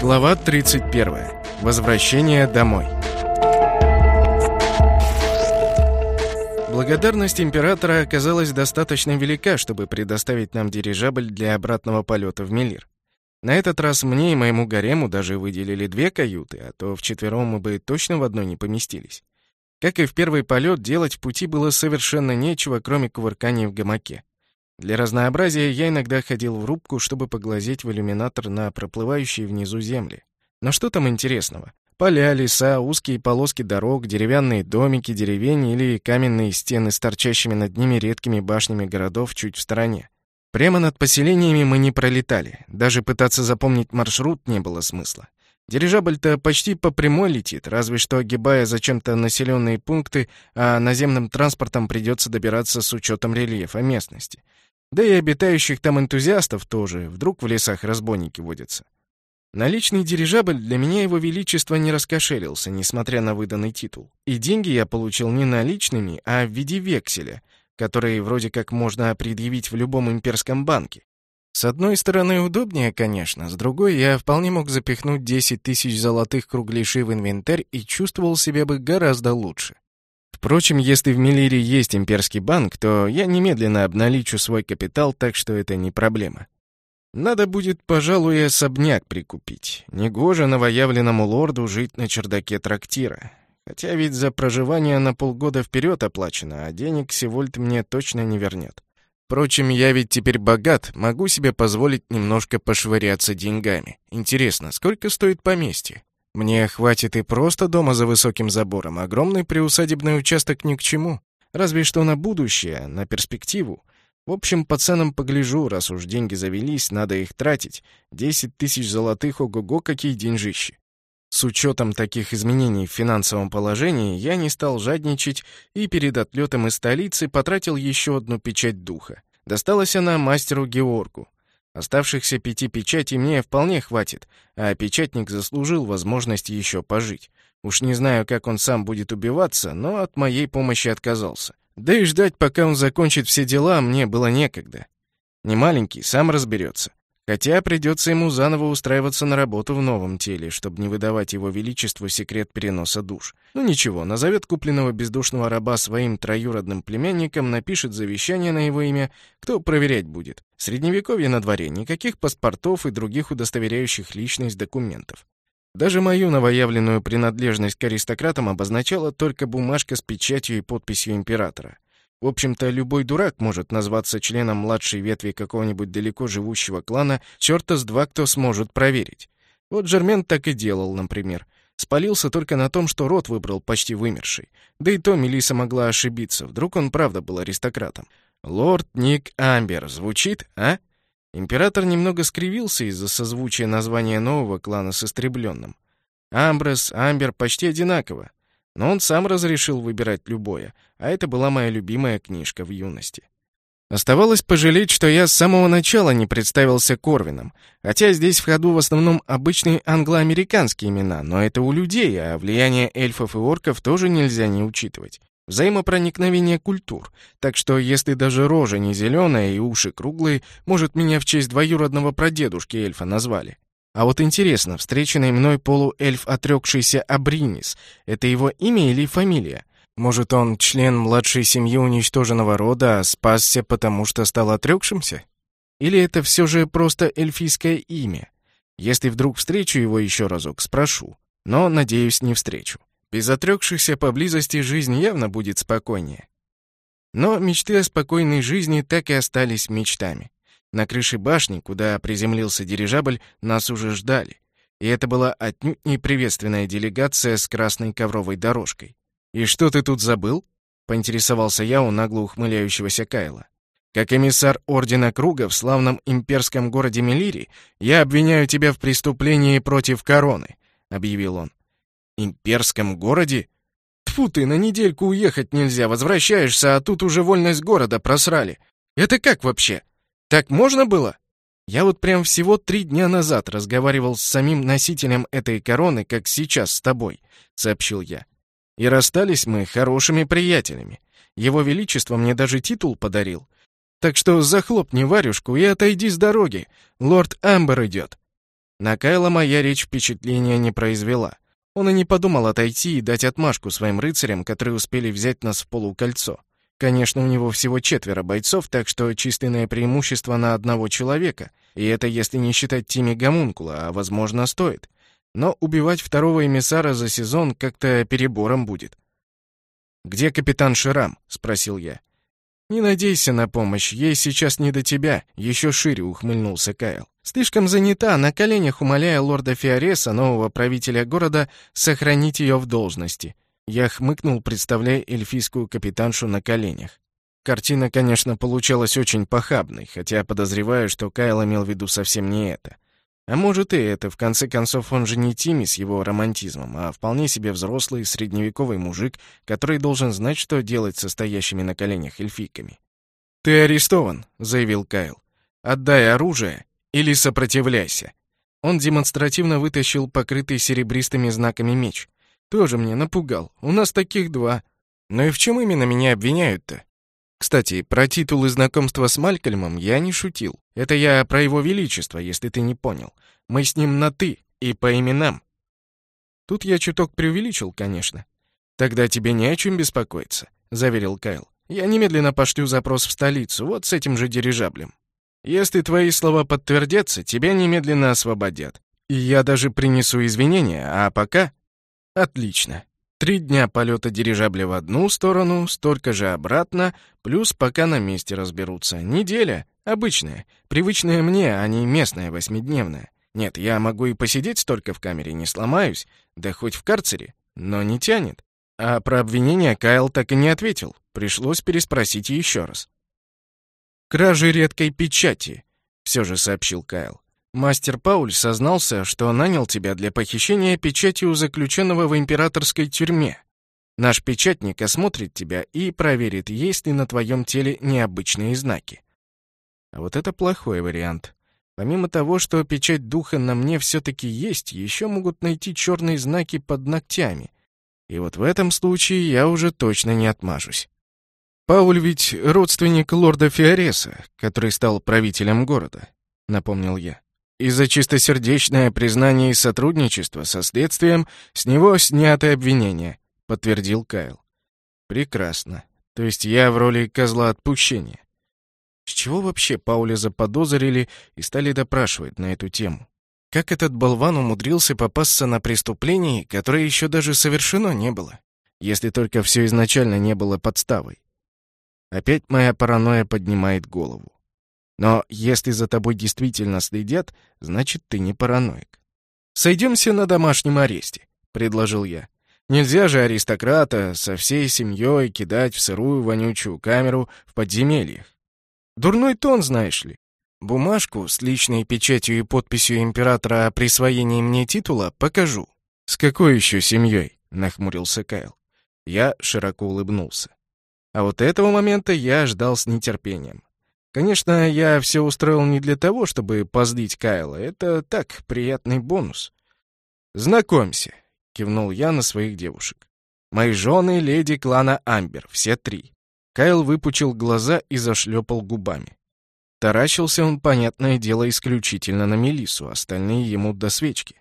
Глава 31. Возвращение домой. Благодарность императора оказалась достаточно велика, чтобы предоставить нам дирижабль для обратного полета в Мелир. На этот раз мне и моему гарему даже выделили две каюты, а то вчетвером мы бы точно в одной не поместились. Как и в первый полет, делать в пути было совершенно нечего, кроме кувырканий в гамаке. Для разнообразия я иногда ходил в рубку, чтобы поглазеть в иллюминатор на проплывающие внизу земли. Но что там интересного? Поля, леса, узкие полоски дорог, деревянные домики, деревень или каменные стены с торчащими над ними редкими башнями городов чуть в стороне. Прямо над поселениями мы не пролетали. Даже пытаться запомнить маршрут не было смысла. Дирижабль-то почти по прямой летит, разве что огибая зачем-то населенные пункты, а наземным транспортом придется добираться с учетом рельефа местности. Да и обитающих там энтузиастов тоже, вдруг в лесах разбойники водятся. Наличный дирижабль для меня его величество не раскошелился, несмотря на выданный титул. И деньги я получил не наличными, а в виде векселя, который вроде как можно предъявить в любом имперском банке. С одной стороны, удобнее, конечно, с другой, я вполне мог запихнуть 10 тысяч золотых кругляшей в инвентарь и чувствовал себя бы гораздо лучше. Впрочем, если в Мелире есть имперский банк, то я немедленно обналичу свой капитал, так что это не проблема. Надо будет, пожалуй, особняк прикупить. Негоже новоявленному лорду жить на чердаке трактира. Хотя ведь за проживание на полгода вперед оплачено, а денег Севольт мне точно не вернет. Впрочем, я ведь теперь богат, могу себе позволить немножко пошвыряться деньгами. Интересно, сколько стоит поместье? Мне хватит и просто дома за высоким забором. Огромный приусадебный участок ни к чему. Разве что на будущее, на перспективу. В общем, по ценам погляжу, раз уж деньги завелись, надо их тратить. Десять тысяч золотых, ого-го, какие деньжищи. С учетом таких изменений в финансовом положении я не стал жадничать и перед отлетом из столицы потратил еще одну печать духа. Досталась она мастеру Георгу. Оставшихся пяти печатей мне вполне хватит, а печатник заслужил возможность еще пожить. Уж не знаю, как он сам будет убиваться, но от моей помощи отказался. Да и ждать, пока он закончит все дела, мне было некогда. Не маленький, сам разберется. Хотя придется ему заново устраиваться на работу в новом теле, чтобы не выдавать его величеству секрет переноса душ. Ну ничего, назовет купленного бездушного раба своим троюродным племянником, напишет завещание на его имя, кто проверять будет. Средневековье на дворе, никаких паспортов и других удостоверяющих личность документов. Даже мою новоявленную принадлежность к аристократам обозначала только бумажка с печатью и подписью императора. В общем-то, любой дурак может назваться членом младшей ветви какого-нибудь далеко живущего клана, черта с два кто сможет проверить. Вот Жермен так и делал, например. Спалился только на том, что род выбрал почти вымерший. Да и то Мелиса могла ошибиться, вдруг он правда был аристократом. «Лорд Ник Амбер» звучит, а? Император немного скривился из-за созвучия названия нового клана с истребленным. Амброс, Амбер почти одинаково. Но он сам разрешил выбирать любое, а это была моя любимая книжка в юности. Оставалось пожалеть, что я с самого начала не представился Корвином, хотя здесь в ходу в основном обычные англоамериканские имена, но это у людей, а влияние эльфов и орков тоже нельзя не учитывать. Взаимопроникновение культур, так что если даже рожа не зеленая и уши круглые, может, меня в честь двоюродного прадедушки эльфа назвали. А вот интересно, встреченный мной полуэльф, отрекшийся Абринис, это его имя или фамилия? Может, он член младшей семьи уничтоженного рода, а спасся потому, что стал отрекшимся? Или это все же просто эльфийское имя? Если вдруг встречу его еще разок, спрошу. Но, надеюсь, не встречу. Без отрекшихся поблизости жизнь явно будет спокойнее. Но мечты о спокойной жизни так и остались мечтами. На крыше башни, куда приземлился дирижабль, нас уже ждали. И это была отнюдь не приветственная делегация с красной ковровой дорожкой. «И что ты тут забыл?» — поинтересовался я у нагло ухмыляющегося Кайла. «Как эмиссар Ордена Круга в славном имперском городе Мелири, я обвиняю тебя в преступлении против короны», — объявил он. «Имперском городе? Тфу ты, на недельку уехать нельзя, возвращаешься, а тут уже вольность города просрали. Это как вообще?» Так можно было? Я вот прям всего три дня назад разговаривал с самим носителем этой короны, как сейчас с тобой, сообщил я. И расстались мы хорошими приятелями. Его Величество мне даже титул подарил. Так что захлопни варюшку и отойди с дороги. Лорд Амбер идет. На Кайла моя речь впечатления не произвела. Он и не подумал отойти и дать отмашку своим рыцарям, которые успели взять нас в полукольцо. Конечно, у него всего четверо бойцов, так что численное преимущество на одного человека, и это если не считать Тими Гомункула, а, возможно, стоит. Но убивать второго эмиссара за сезон как-то перебором будет. «Где капитан Ширам?» — спросил я. «Не надейся на помощь, ей сейчас не до тебя», — еще шире ухмыльнулся Кайл. «Слишком занята, на коленях умоляя лорда Фиореса, нового правителя города, сохранить ее в должности. Я хмыкнул, представляя эльфийскую капитаншу на коленях. Картина, конечно, получалась очень похабной, хотя подозреваю, что Кайл имел в виду совсем не это. А может и это, в конце концов, он же не Тими с его романтизмом, а вполне себе взрослый средневековый мужик, который должен знать, что делать со стоящими на коленях эльфийками. «Ты арестован», — заявил Кайл. «Отдай оружие или сопротивляйся». Он демонстративно вытащил покрытый серебристыми знаками меч. Тоже мне напугал. У нас таких два. Но и в чем именно меня обвиняют-то? Кстати, про титул и знакомство с Малькольмом я не шутил. Это я про его величество, если ты не понял. Мы с ним на «ты» и по именам. Тут я чуток преувеличил, конечно. Тогда тебе не о чем беспокоиться, заверил Кайл. Я немедленно пошлю запрос в столицу, вот с этим же дирижаблем. Если твои слова подтвердятся, тебя немедленно освободят. И я даже принесу извинения, а пока Отлично. Три дня полета дирижабля в одну сторону, столько же обратно, плюс пока на месте разберутся. Неделя. Обычная. Привычная мне, а не местная восьмидневная. Нет, я могу и посидеть столько в камере, не сломаюсь, да хоть в карцере, но не тянет. А про обвинение Кайл так и не ответил. Пришлось переспросить еще раз. «Кражи редкой печати», — все же сообщил Кайл. Мастер Пауль сознался, что нанял тебя для похищения печати у заключенного в императорской тюрьме. Наш печатник осмотрит тебя и проверит, есть ли на твоем теле необычные знаки. А вот это плохой вариант. Помимо того, что печать духа на мне все-таки есть, еще могут найти черные знаки под ногтями. И вот в этом случае я уже точно не отмажусь. Пауль ведь родственник лорда Фиореса, который стал правителем города, напомнил я. И за чистосердечное признание и сотрудничество со следствием с него сняты обвинения, подтвердил Кайл. Прекрасно. То есть я в роли козла отпущения. С чего вообще Пауля заподозрили и стали допрашивать на эту тему? Как этот болван умудрился попасться на преступлении, которое еще даже совершено не было? Если только все изначально не было подставой. Опять моя паранойя поднимает голову. Но если за тобой действительно следят, значит, ты не параноик. «Сойдемся на домашнем аресте», — предложил я. «Нельзя же аристократа со всей семьей кидать в сырую вонючую камеру в подземельях. Дурной тон, знаешь ли. Бумажку с личной печатью и подписью императора о присвоении мне титула покажу». «С какой еще семьей?» — нахмурился Кайл. Я широко улыбнулся. А вот этого момента я ждал с нетерпением. Конечно, я все устроил не для того, чтобы позлить Кайла. Это так, приятный бонус. «Знакомься», — кивнул я на своих девушек. «Мои жены — леди клана Амбер, все три». Кайл выпучил глаза и зашлепал губами. Таращился он, понятное дело, исключительно на Мелису, остальные ему до свечки.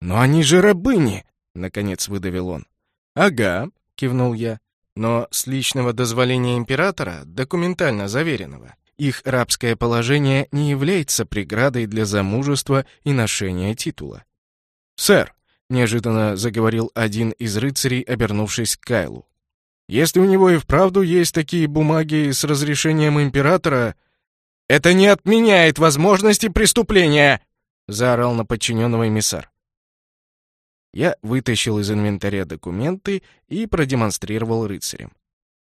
«Но они же рабыни!» — наконец выдавил он. «Ага», — кивнул я, — «но с личного дозволения императора, документально заверенного. Их рабское положение не является преградой для замужества и ношения титула. «Сэр», — неожиданно заговорил один из рыцарей, обернувшись к Кайлу, «если у него и вправду есть такие бумаги с разрешением императора...» «Это не отменяет возможности преступления!» — заорал на подчиненного эмиссар. Я вытащил из инвентаря документы и продемонстрировал рыцарям.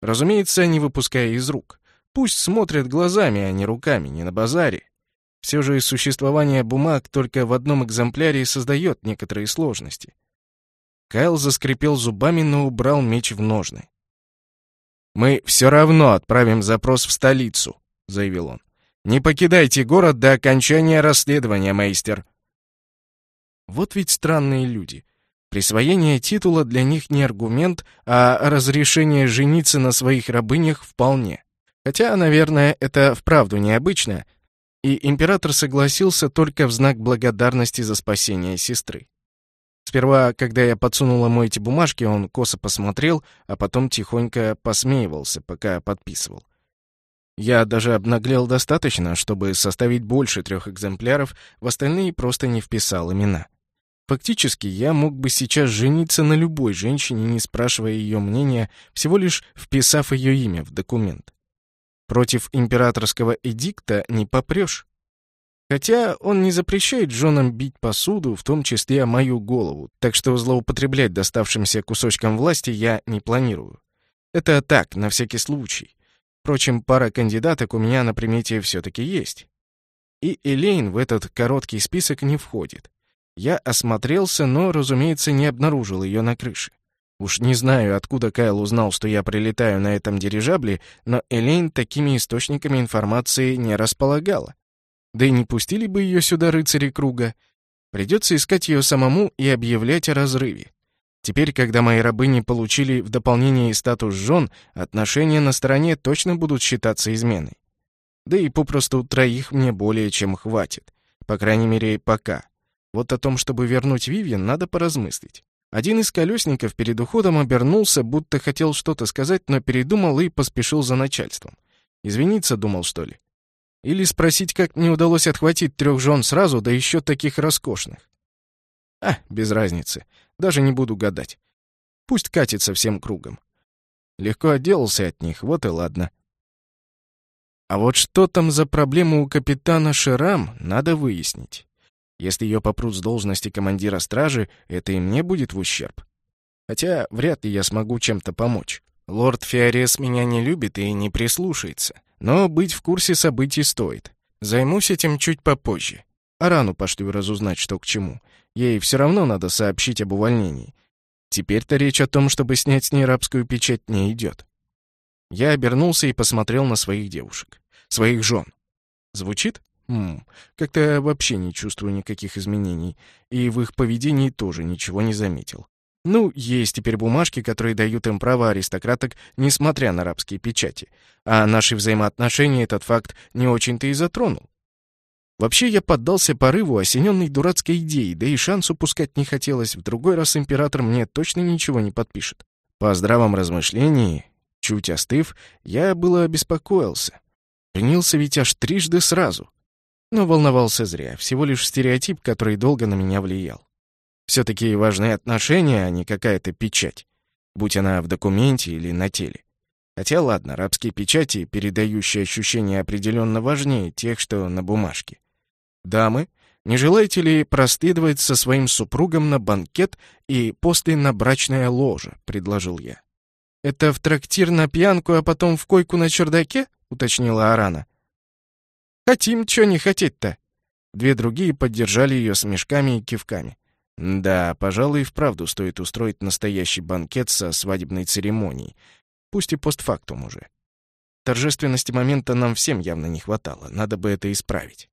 Разумеется, не выпуская из рук. Пусть смотрят глазами, а не руками, не на базаре. Все же существование бумаг только в одном экземпляре создает некоторые сложности. Кайл заскрипел зубами, но убрал меч в ножны. «Мы все равно отправим запрос в столицу», — заявил он. «Не покидайте город до окончания расследования, мейстер». Вот ведь странные люди. Присвоение титула для них не аргумент, а разрешение жениться на своих рабынях вполне. Хотя, наверное, это вправду необычно, И император согласился только в знак благодарности за спасение сестры. Сперва, когда я подсунул ему эти бумажки, он косо посмотрел, а потом тихонько посмеивался, пока подписывал. Я даже обнаглел достаточно, чтобы составить больше трех экземпляров, в остальные просто не вписал имена. Фактически, я мог бы сейчас жениться на любой женщине, не спрашивая ее мнения, всего лишь вписав ее имя в документ. Против императорского эдикта не попрешь. Хотя он не запрещает женам бить посуду, в том числе мою голову, так что злоупотреблять доставшимся кусочком власти я не планирую. Это так, на всякий случай. Впрочем, пара кандидаток у меня на примете все-таки есть. И Элейн в этот короткий список не входит. Я осмотрелся, но, разумеется, не обнаружил ее на крыше. Уж не знаю, откуда Кайл узнал, что я прилетаю на этом дирижабле, но Элейн такими источниками информации не располагала. Да и не пустили бы ее сюда рыцари круга. Придется искать ее самому и объявлять о разрыве. Теперь, когда мои рабыни получили в дополнение статус жен, отношения на стороне точно будут считаться изменой. Да и попросту троих мне более чем хватит. По крайней мере, пока. Вот о том, чтобы вернуть Вивьен, надо поразмыслить. Один из колесников перед уходом обернулся, будто хотел что-то сказать, но передумал и поспешил за начальством. Извиниться думал, что ли? Или спросить, как мне удалось отхватить трех жен сразу, да еще таких роскошных. А, без разницы. Даже не буду гадать. Пусть катится всем кругом. Легко отделался от них, вот и ладно. А вот что там за проблема у капитана Шерам, надо выяснить. Если ее попрут с должности командира стражи, это и мне будет в ущерб. Хотя вряд ли я смогу чем-то помочь. Лорд Фиорес меня не любит и не прислушается. Но быть в курсе событий стоит. Займусь этим чуть попозже. Арану пошлю разузнать, что к чему. Ей все равно надо сообщить об увольнении. Теперь-то речь о том, чтобы снять с ней рабскую печать, не идет. Я обернулся и посмотрел на своих девушек. Своих жен. Звучит? Хм, как-то вообще не чувствую никаких изменений, и в их поведении тоже ничего не заметил. Ну, есть теперь бумажки, которые дают им право аристократок, несмотря на рабские печати. А наши взаимоотношения этот факт не очень-то и затронул. Вообще я поддался порыву, осененной дурацкой идеей, да и шанс упускать не хотелось. В другой раз император мне точно ничего не подпишет. По здравом размышлении, чуть остыв, я было обеспокоился. Женился ведь аж трижды сразу. Но волновался зря, всего лишь стереотип, который долго на меня влиял. Все-таки важны отношения, а не какая-то печать, будь она в документе или на теле. Хотя ладно, рабские печати, передающие ощущения, определенно важнее тех, что на бумажке. Дамы, не желаете ли проследовать со своим супругом на банкет и после на брачное ложе, предложил я. Это в трактир на пьянку, а потом в койку на чердаке? уточнила Арана. Хотим, чё не хотеть-то?» Две другие поддержали ее смешками и кивками. Да, пожалуй, и вправду стоит устроить настоящий банкет со свадебной церемонией, пусть и постфактум уже. Торжественности момента нам всем явно не хватало, надо бы это исправить.